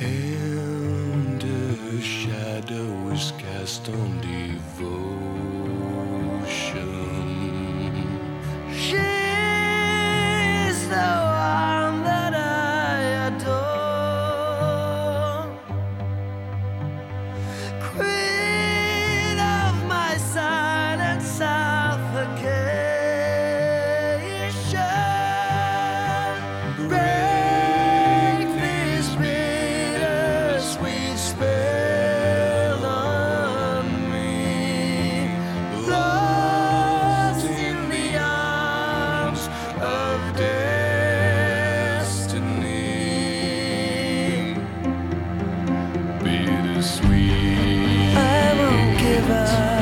And the shadow is cast on the river